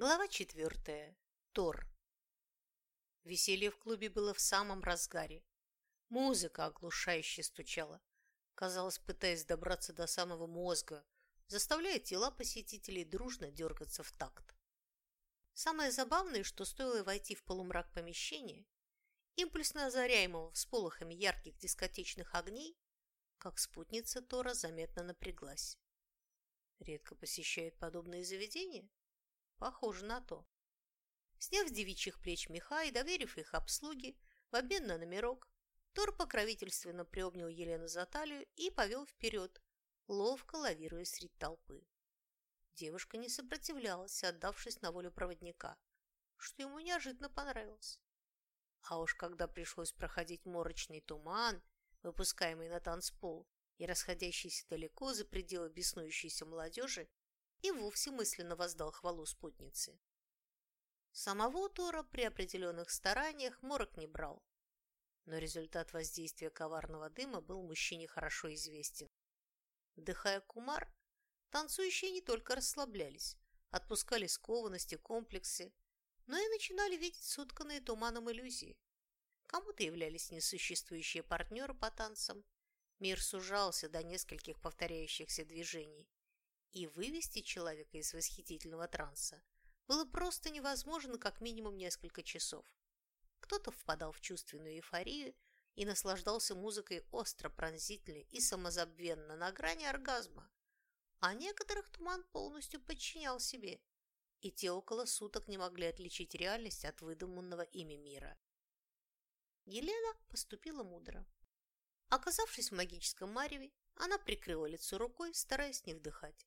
Глава четвертая. Тор. Веселье в клубе было в самом разгаре. Музыка оглушающе стучала, казалось, пытаясь добраться до самого мозга, заставляя тела посетителей дружно дергаться в такт. Самое забавное, что стоило войти в полумрак помещения, импульсно озаряемого всполохами ярких дискотечных огней, как спутница Тора заметно напряглась. Редко посещает подобные заведения? Похоже на то. Сняв с девичьих плеч меха и доверив их обслуге в обмен на номерок, Тор покровительственно приобнял Елену за талию и повел вперед, ловко лавируя среди толпы. Девушка не сопротивлялась, отдавшись на волю проводника, что ему неожиданно понравилось. А уж когда пришлось проходить морочный туман, выпускаемый на танцпол и расходящийся далеко за пределы беснующейся молодежи, и вовсе мысленно воздал хвалу спутнице. Самого Тора при определенных стараниях морок не брал, но результат воздействия коварного дыма был мужчине хорошо известен. Вдыхая кумар, танцующие не только расслаблялись, отпускали скованности, комплексы, но и начинали видеть сотканные туманом иллюзии. Кому-то являлись несуществующие партнеры по танцам, мир сужался до нескольких повторяющихся движений, и вывести человека из восхитительного транса было просто невозможно как минимум несколько часов. Кто-то впадал в чувственную эйфорию и наслаждался музыкой остро, пронзительно и самозабвенно на грани оргазма, а некоторых туман полностью подчинял себе, и те около суток не могли отличить реальность от выдуманного ими мира. Елена поступила мудро. Оказавшись в магическом мареве, она прикрыла лицо рукой, стараясь не вдыхать.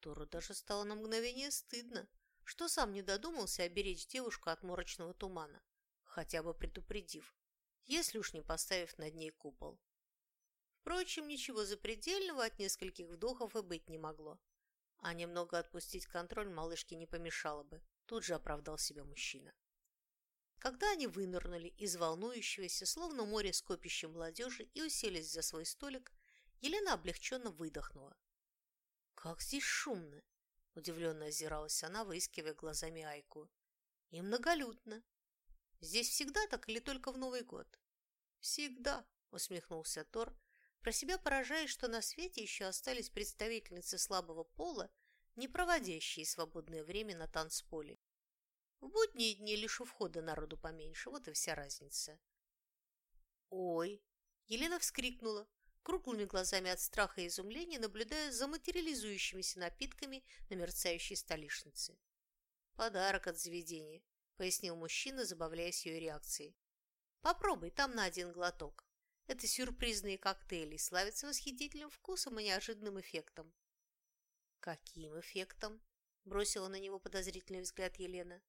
Тору даже стало на мгновение стыдно, что сам не додумался оберечь девушку от морочного тумана, хотя бы предупредив, если уж не поставив над ней купол. Впрочем, ничего запредельного от нескольких вдохов и быть не могло. А немного отпустить контроль малышке не помешало бы, тут же оправдал себя мужчина. Когда они вынырнули из волнующегося, словно море скопища молодежи и уселись за свой столик, Елена облегченно выдохнула, «Как здесь шумно!» – удивленно озиралась она, выискивая глазами Айку. «И многолюдно. Здесь всегда так или только в Новый год?» «Всегда!» – усмехнулся Тор, про себя поражаясь, что на свете еще остались представительницы слабого пола, не проводящие свободное время на танцполе. В будние дни лишь у входа народу поменьше, вот и вся разница. «Ой!» – Елена вскрикнула, круглыми глазами от страха и изумления наблюдая за материализующимися напитками на мерцающей столешнице. «Подарок от заведения», – пояснил мужчина, забавляясь ее реакцией. «Попробуй, там на один глоток. Это сюрпризные коктейли, славятся восхитительным вкусом и неожиданным эффектом». «Каким эффектом?» – бросила на него подозрительный взгляд Елена.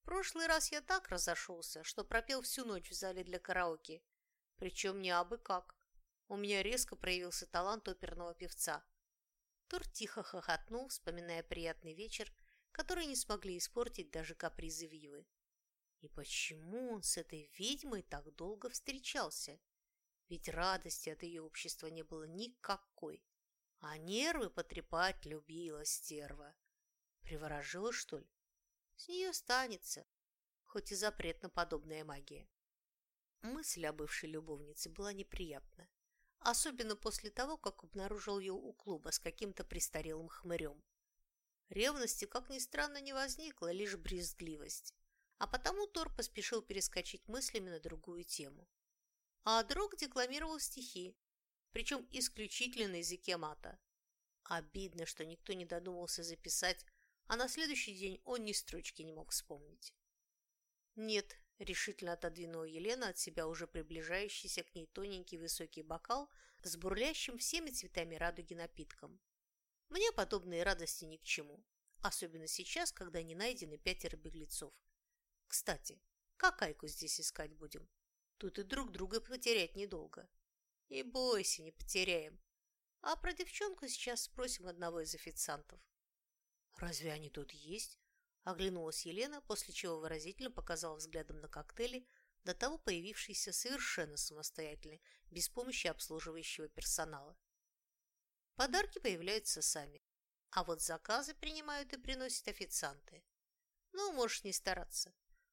«В прошлый раз я так разошелся, что пропел всю ночь в зале для караоке, причем не абы как у меня резко проявился талант оперного певца. Тур тихо хохотнул, вспоминая приятный вечер, который не смогли испортить даже капризы Вивы. И почему он с этой ведьмой так долго встречался? Ведь радости от ее общества не было никакой. А нервы потрепать любила стерва. Приворожила, что ли? С нее станется, хоть и запретна подобная магия. Мысль о бывшей любовнице была неприятна особенно после того, как обнаружил ее у клуба с каким-то престарелым хмырем. Ревности, как ни странно, не возникло, лишь брезгливость. А потому Тор поспешил перескочить мыслями на другую тему. А Дрог декламировал стихи, причем исключительно на языке мата. Обидно, что никто не додумался записать, а на следующий день он ни строчки не мог вспомнить. Нет, – решительно отодвинула Елена от себя уже приближающийся к ней тоненький высокий бокал с бурлящим всеми цветами радуги напитком. «Мне подобные радости ни к чему, особенно сейчас, когда не найдены пятеро беглецов. Кстати, как Айку здесь искать будем? Тут и друг друга потерять недолго. И бойся, не потеряем. А про девчонку сейчас спросим одного из официантов». «Разве они тут есть?» Оглянулась Елена, после чего выразительно показала взглядом на коктейли, до того появившиеся совершенно самостоятельно, без помощи обслуживающего персонала. Подарки появляются сами. а вот заказы принимают и приносят официанты. Ну, можешь не стараться.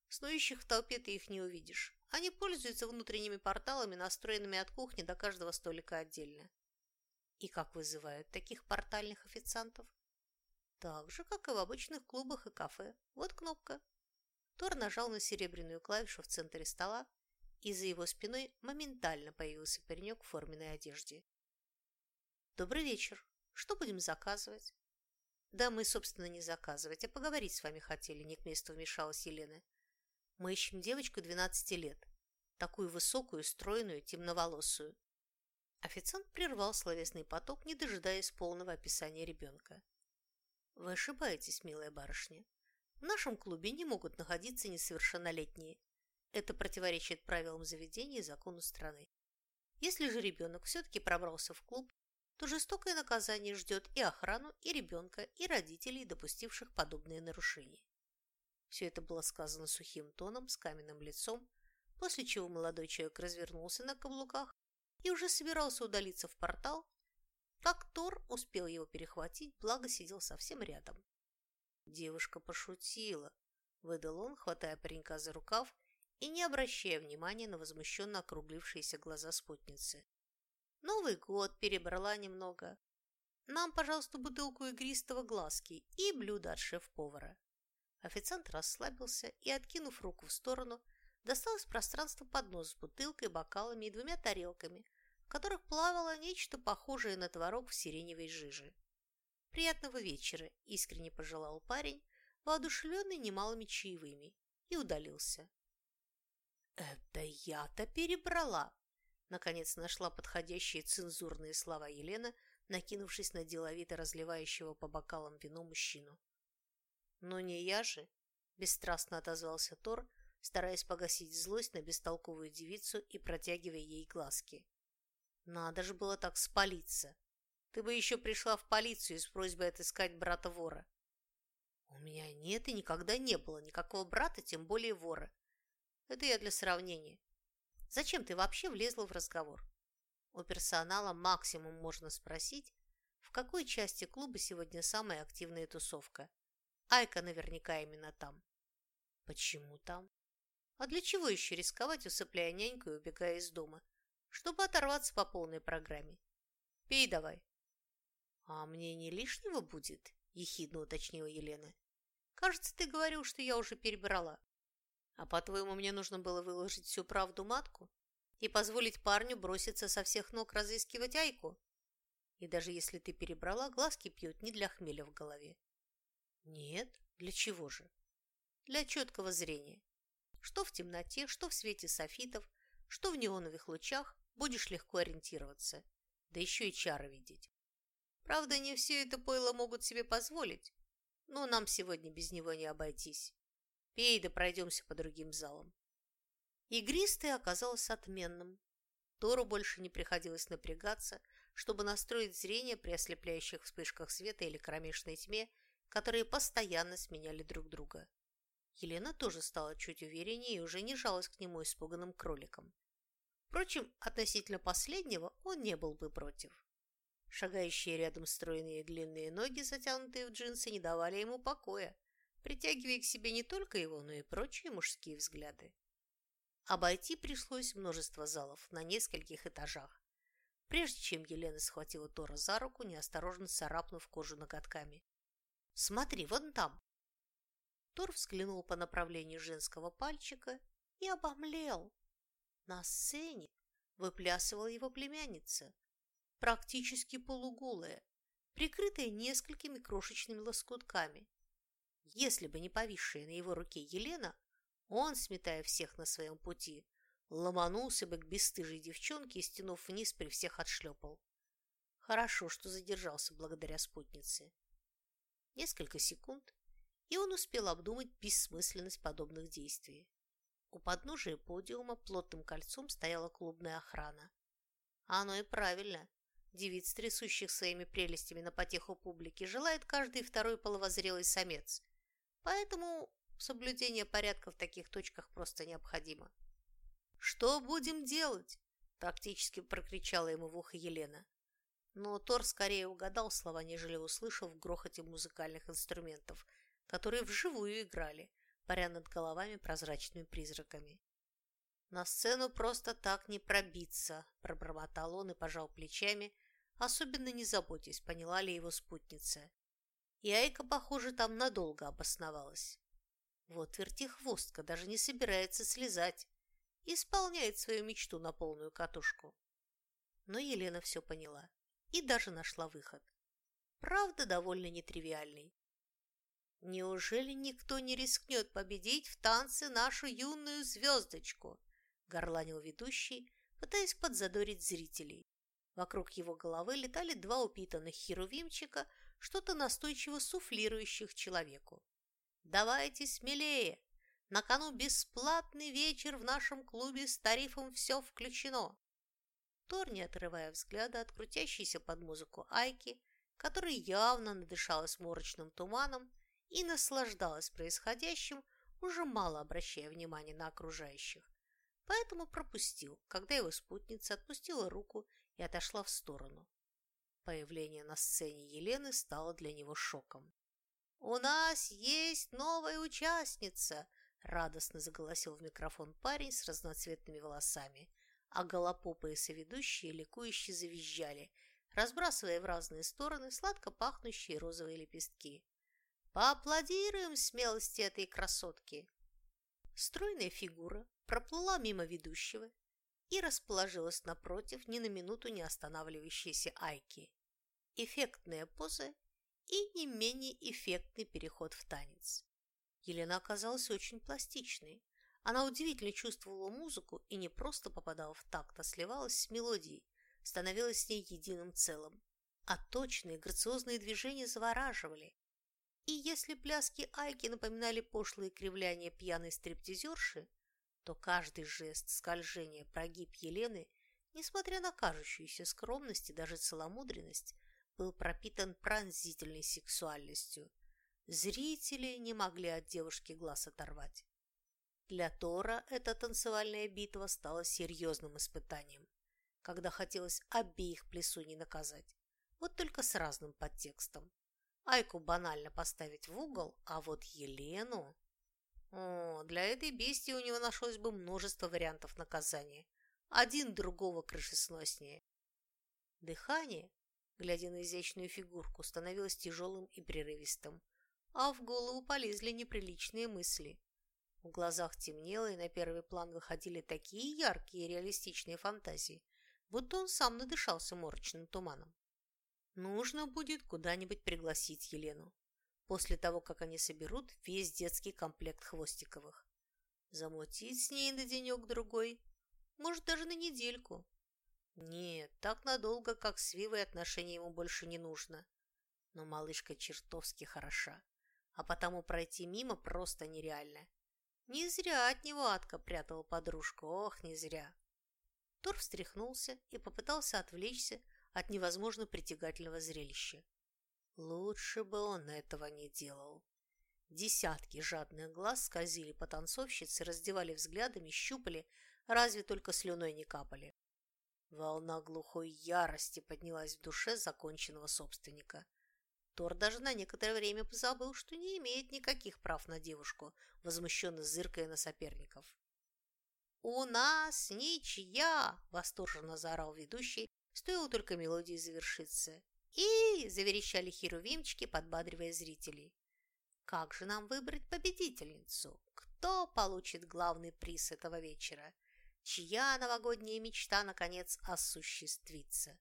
Снующих в толпе ты их не увидишь. Они пользуются внутренними порталами, настроенными от кухни до каждого столика отдельно. И как вызывают таких портальных официантов? Так же, как и в обычных клубах и кафе. Вот кнопка. Тор нажал на серебряную клавишу в центре стола, и за его спиной моментально появился паренек в форменной одежде. «Добрый вечер. Что будем заказывать?» «Да мы, собственно, не заказывать, а поговорить с вами хотели», – не к месту вмешалась Елена. Мы ищем девочку 12 лет, такую высокую, стройную, темноволосую. Официант прервал словесный поток, не дожидаясь полного описания ребенка. Вы ошибаетесь, милая барышня. В нашем клубе не могут находиться несовершеннолетние. Это противоречит правилам заведения и закону страны. Если же ребенок все-таки пробрался в клуб, то жестокое наказание ждет и охрану, и ребенка, и родителей, допустивших подобные нарушения. Все это было сказано сухим тоном, с каменным лицом, после чего молодой человек развернулся на каблуках и уже собирался удалиться в портал, как Тор успел его перехватить, благо сидел совсем рядом. Девушка пошутила, выдал он, хватая паренька за рукав и не обращая внимания на возмущенно округлившиеся глаза спутницы. Новый год перебрала немного. Нам, пожалуйста, бутылку игристого глазки и блюдо от шеф-повара. Официант расслабился и, откинув руку в сторону, достал из пространства поднос с бутылкой, бокалами и двумя тарелками, которых плавало нечто похожее на творог в сиреневой жиже. «Приятного вечера!» – искренне пожелал парень, воодушевленный немалыми чаевыми, и удалился. «Это я-то перебрала!» Наконец нашла подходящие цензурные слова Елена, накинувшись на деловито разливающего по бокалам вино мужчину. «Но не я же!» – бесстрастно отозвался Тор, стараясь погасить злость на бестолковую девицу и протягивая ей глазки. «Надо же было так спалиться! Ты бы еще пришла в полицию с просьбой отыскать брата-вора!» «У меня нет и никогда не было никакого брата, тем более вора. Это я для сравнения. Зачем ты вообще влезла в разговор? У персонала максимум можно спросить, в какой части клуба сегодня самая активная тусовка. Айка наверняка именно там. Почему там? А для чего еще рисковать, усыпляя няньку и убегая из дома? Чтобы оторваться по полной программе. Пей давай. А мне не лишнего будет? Ехидно уточнила Елена. Кажется, ты говорил, что я уже перебрала. А по-твоему, мне нужно было выложить всю правду матку и позволить парню броситься со всех ног разыскивать Айку? И даже если ты перебрала, глазки пьют не для хмеля в голове. Нет, для чего же? Для четкого зрения. Что в темноте, что в свете софитов, что в неоновых лучах, будешь легко ориентироваться, да еще и чары видеть. Правда, не все это пойло могут себе позволить, но нам сегодня без него не обойтись. Пей да пройдемся по другим залам. Игристый оказался отменным. Тору больше не приходилось напрягаться, чтобы настроить зрение при ослепляющих вспышках света или кромешной тьме которые постоянно сменяли друг друга. Елена тоже стала чуть увереннее и уже не жалась к нему испуганным кроликом. Впрочем, относительно последнего он не был бы против. Шагающие рядом стройные длинные ноги, затянутые в джинсы, не давали ему покоя, притягивая к себе не только его, но и прочие мужские взгляды. Обойти пришлось множество залов на нескольких этажах, прежде чем Елена схватила Тора за руку, неосторожно царапнув кожу ноготками. Смотри, вон там!» Тор взглянул по направлению женского пальчика и обомлел. На сцене выплясывала его племянница, практически полуголая, прикрытая несколькими крошечными лоскутками. Если бы не повисшая на его руке Елена, он, сметая всех на своем пути, ломанулся бы к бесстыжей девчонке и, стянув вниз, при всех отшлепал. Хорошо, что задержался благодаря спутнице. Несколько секунд, и он успел обдумать бессмысленность подобных действий. У подножия подиума плотным кольцом стояла клубная охрана. А оно и правильно. Девиц, трясущих своими прелестями на потеху публики, желает каждый второй половозрелый самец. Поэтому соблюдение порядка в таких точках просто необходимо. «Что будем делать?» – практически прокричала ему в ухо Елена. Но Тор скорее угадал слова, нежели услышал в грохоте музыкальных инструментов, которые вживую играли, паря над головами прозрачными призраками. «На сцену просто так не пробиться», – пробормотал он и пожал плечами, особенно не заботясь, поняла ли его спутница. И Айка, похоже, там надолго обосновалась. Вот вертихвостка даже не собирается слезать, исполняет свою мечту на полную катушку. Но Елена все поняла и даже нашла выход. Правда, довольно нетривиальный. «Неужели никто не рискнет победить в танце нашу юную звездочку?» – горланил ведущий, пытаясь подзадорить зрителей. Вокруг его головы летали два упитанных херувимчика, что-то настойчиво суфлирующих человеку. «Давайте смелее! На кону бесплатный вечер в нашем клубе с тарифом «Все включено». Тор, не отрывая взгляда от крутящейся под музыку Айки, которая явно надышалась морочным туманом и наслаждалась происходящим, уже мало обращая внимания на окружающих. Поэтому пропустил, когда его спутница отпустила руку и отошла в сторону. Появление на сцене Елены стало для него шоком. «У нас есть новая участница!» – радостно заголосил в микрофон парень с разноцветными волосами, а голопопые соведущие ликующе завизжали, разбрасывая в разные стороны сладко пахнущие розовые лепестки. «Поаплодируем смелости этой красотки!» Стройная фигура проплыла мимо ведущего и расположилась напротив ни на минуту не останавливающейся Айки. Эффектная поза и не менее эффектный переход в танец. Елена оказалась очень пластичной. Она удивительно чувствовала музыку и не просто попадала в такт, а сливалась с мелодией, становилась с ней единым целым. А точные, грациозные движения завораживали. И если пляски Айки напоминали пошлые кривляния пьяной стриптизерши, то каждый жест, скольжение, прогиб Елены, несмотря на кажущуюся скромность и даже целомудренность, был пропитан пронзительной сексуальностью. Зрители не могли от девушки глаз оторвать. Для Тора эта танцевальная битва стала серьезным испытанием, когда хотелось обеих плесуней наказать, вот только с разным подтекстом. Айку банально поставить в угол, а вот Елену... О, для этой бестии у него нашлось бы множество вариантов наказания. Один другого крышесноснее. Дыхание, глядя на изящную фигурку, становилось тяжелым и прерывистым, а в голову полезли неприличные мысли. В глазах темнело, и на первый план выходили такие яркие и реалистичные фантазии, будто он сам надышался морочным туманом. Нужно будет куда-нибудь пригласить Елену после того, как они соберут весь детский комплект Хвостиковых. Замутить с ней на денек-другой, может, даже на недельку. Нет, так надолго, как с Вивой, отношения ему больше не нужно. Но малышка чертовски хороша, а потому пройти мимо просто нереально. Не зря от него Атка прятала подружку, ох, не зря. Тор встряхнулся и попытался отвлечься от невозможно притягательного зрелища. Лучше бы он этого не делал. Десятки жадных глаз скользили по танцовщице, раздевали взглядами, щупали, разве только слюной не капали. Волна глухой ярости поднялась в душе законченного собственника. Тор даже на некоторое время позабыл, что не имеет никаких прав на девушку, возмущенно зыркая на соперников. «У нас ничья!» – восторженно заорал ведущий, стоило только мелодии завершиться. «И!» – заверещали херувимчики, подбадривая зрителей. «Как же нам выбрать победительницу? Кто получит главный приз этого вечера? Чья новогодняя мечта, наконец, осуществится?»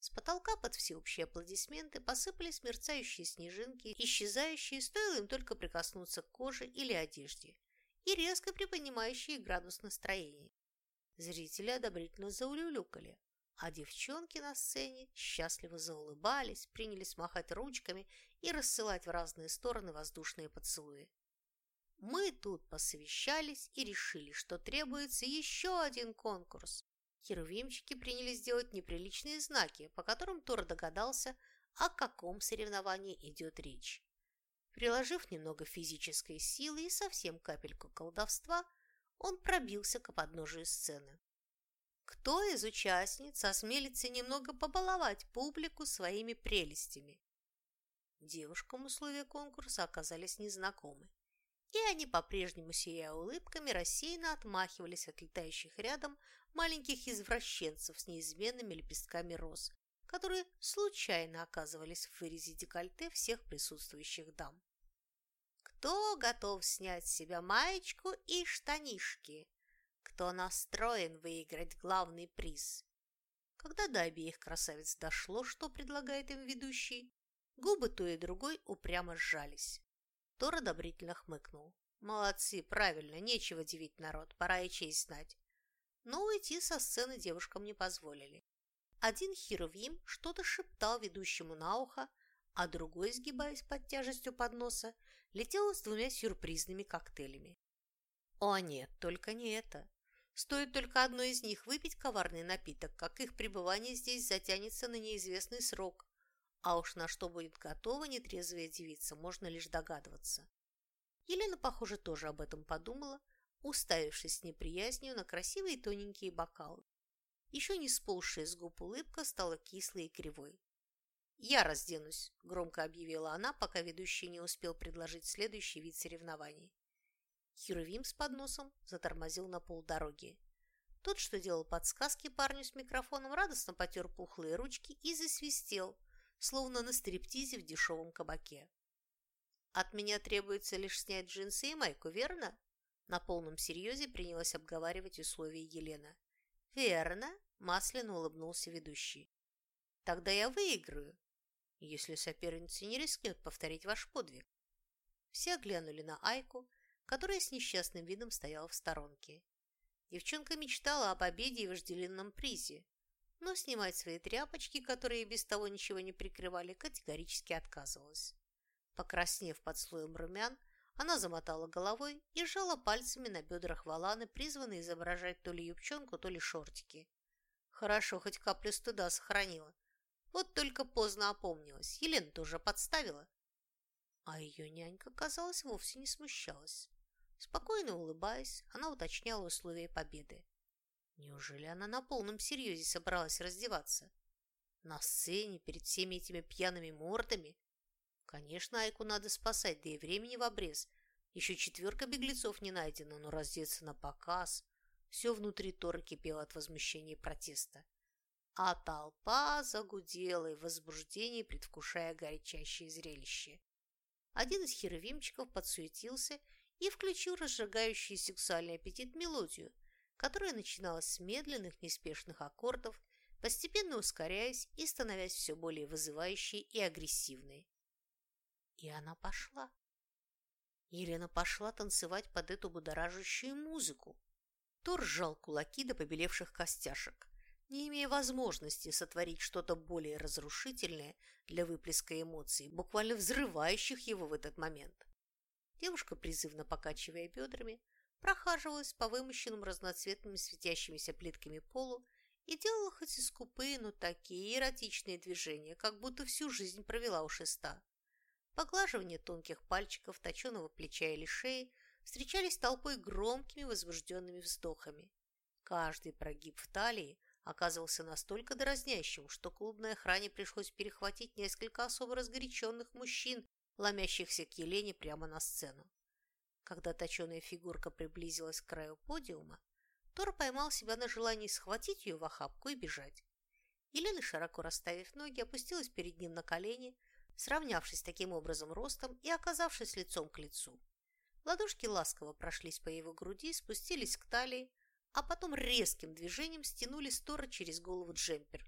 С потолка под всеобщие аплодисменты посыпались мерцающие снежинки, исчезающие, стоило им только прикоснуться к коже или одежде, и резко приподнимающие градус настроения. Зрители одобрительно заулюлюкали, а девчонки на сцене счастливо заулыбались, принялись махать ручками и рассылать в разные стороны воздушные поцелуи. Мы тут посовещались и решили, что требуется еще один конкурс. Херувимчики принялись делать неприличные знаки, по которым Тор догадался, о каком соревновании идет речь. Приложив немного физической силы и совсем капельку колдовства, он пробился к подножию сцены. Кто из участниц осмелится немного побаловать публику своими прелестями? Девушкам условия конкурса оказались незнакомы, и они, по-прежнему сияя улыбками, рассеянно отмахивались от летающих рядом маленьких извращенцев с неизменными лепестками роз, которые случайно оказывались в вырезе декольте всех присутствующих дам. Кто готов снять с себя маечку и штанишки? Кто настроен выиграть главный приз? Когда до обеих красавиц дошло, что предлагает им ведущий, губы той и другой упрямо сжались. Тор одобрительно хмыкнул. «Молодцы, правильно, нечего дивить народ, пора и честь знать». Но уйти со сцены девушкам не позволили. Один Херувим что-то шептал ведущему на ухо, а другой, сгибаясь под тяжестью подноса, летел с двумя сюрпризными коктейлями. О нет, только не это. Стоит только одной из них выпить коварный напиток, как их пребывание здесь затянется на неизвестный срок. А уж на что будет готова нетрезвая девица, можно лишь догадываться. Елена, похоже, тоже об этом подумала, уставившись с неприязнью на красивые тоненькие бокалы. Еще не сползшая с губ улыбка стала кислой и кривой. «Я разденусь», – громко объявила она, пока ведущий не успел предложить следующий вид соревнований. Херувим с подносом затормозил на полдороги. Тот, что делал подсказки парню с микрофоном, радостно потер пухлые ручки и засвистел, словно на стриптизе в дешевом кабаке. «От меня требуется лишь снять джинсы и майку, верно?» На полном серьезе принялась обговаривать условия Елена. «Верно», – масляно улыбнулся ведущий. «Тогда я выиграю, если соперница не рискнет повторить ваш подвиг». Все оглянули на Айку, которая с несчастным видом стояла в сторонке. Девчонка мечтала о победе и вожделенном призе, но снимать свои тряпочки, которые без того ничего не прикрывали, категорически отказывалась. Покраснев под слоем румян, она замотала головой и сжала пальцами на бедрах Валаны, призванные изображать то ли юбчонку, то ли шортики. Хорошо, хоть каплю стыда сохранила. Вот только поздно опомнилась. Елена тоже подставила. А ее нянька, казалось, вовсе не смущалась. Спокойно улыбаясь, она уточняла условия победы. Неужели она на полном серьезе собралась раздеваться? На сцене, перед всеми этими пьяными мордами? Конечно, Айку надо спасать, да и времени в обрез. Еще четверка беглецов не найдена, но раздеться на показ. Все внутри Тора кипело от возмущения и протеста. А толпа загудела и в возбуждении, предвкушая горячащее зрелище. Один из херувимчиков подсуетился и включил разжигающий сексуальный аппетит мелодию, которая начиналась с медленных, неспешных аккордов, постепенно ускоряясь и становясь все более вызывающей и агрессивной. И она пошла. Елена пошла танцевать под эту будоражащую музыку. Тор сжал кулаки до побелевших костяшек, не имея возможности сотворить что-то более разрушительное для выплеска эмоций, буквально взрывающих его в этот момент. Девушка, призывно покачивая бедрами, прохаживалась по вымощенным разноцветными светящимися плитками полу и делала хоть и скупые, но такие эротичные движения, как будто всю жизнь провела у шеста. Поглаживание тонких пальчиков, точеного плеча или шеи встречались толпой громкими возбужденными вздохами. Каждый прогиб в талии оказывался настолько дразнящим, что клубной охране пришлось перехватить несколько особо разгоряченных мужчин, ломящихся к Елене прямо на сцену. Когда точеная фигурка приблизилась к краю подиума, Тор поймал себя на желании схватить ее в охапку и бежать. Елена, широко расставив ноги, опустилась перед ним на колени, сравнявшись таким образом ростом и оказавшись лицом к лицу. Ладошки ласково прошлись по его груди, спустились к талии, а потом резким движением стянули стора через голову джемпер.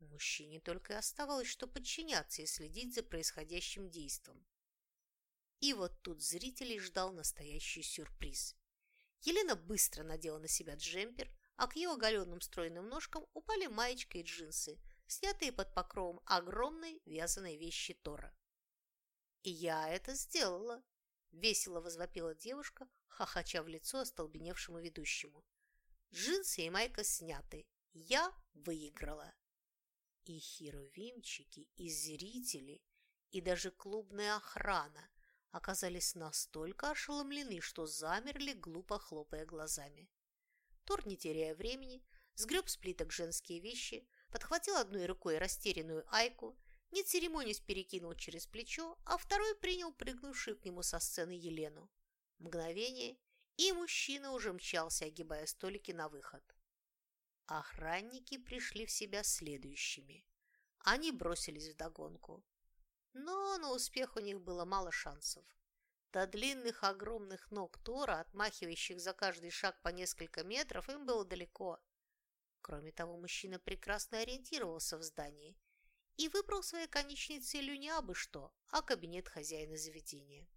Мужчине только и оставалось, что подчиняться и следить за происходящим действом. И вот тут зрителей ждал настоящий сюрприз. Елена быстро надела на себя джемпер, а к ее оголенным стройным ножкам упали маечка и джинсы – снятые под покровом огромной вязаной вещи Тора. «И я это сделала!» – весело возвопила девушка, хохоча в лицо остолбеневшему ведущему. «Джинсы и майка сняты. Я выиграла!» И херувимчики, и зрители, и даже клубная охрана оказались настолько ошеломлены, что замерли, глупо хлопая глазами. Тор, не теряя времени, сгреб с плиток женские вещи, подхватил одной рукой растерянную Айку, не церемонясь перекинул через плечо, а второй принял прыгнувшую к нему со сцены Елену. Мгновение, и мужчина уже мчался, огибая столики на выход. Охранники пришли в себя следующими. Они бросились вдогонку. Но на успех у них было мало шансов. До длинных огромных ног Тора, отмахивающих за каждый шаг по несколько метров, им было далеко. Кроме того, мужчина прекрасно ориентировался в здании и выбрал своей конечной целью не абы что, а кабинет хозяина заведения.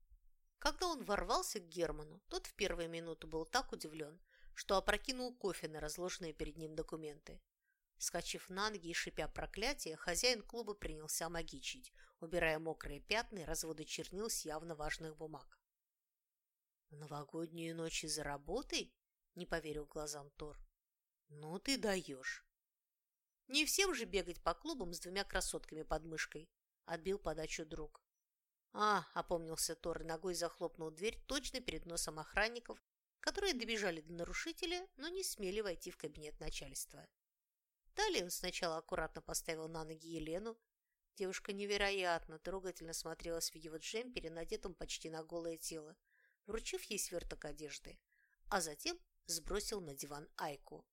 Когда он ворвался к Герману, тот в первые минуты был так удивлен, что опрокинул кофе на разложенные перед ним документы. Скачив на ноги и шипя проклятие, хозяин клуба принялся магичить, убирая мокрые пятна и разводы чернил с явно важных бумаг. «В новогоднюю ночь за работой?» – не поверил глазам Тор. «Ну ты даешь!» «Не всем же бегать по клубам с двумя красотками под мышкой», – отбил подачу друг. «А», – опомнился Тор и ногой захлопнул дверь точно перед носом охранников, которые добежали до нарушителя, но не смели войти в кабинет начальства. Далее он сначала аккуратно поставил на ноги Елену. Девушка невероятно трогательно смотрелась в его джемпере, надетом почти на голое тело, вручив ей сверток одежды, а затем сбросил на диван Айку.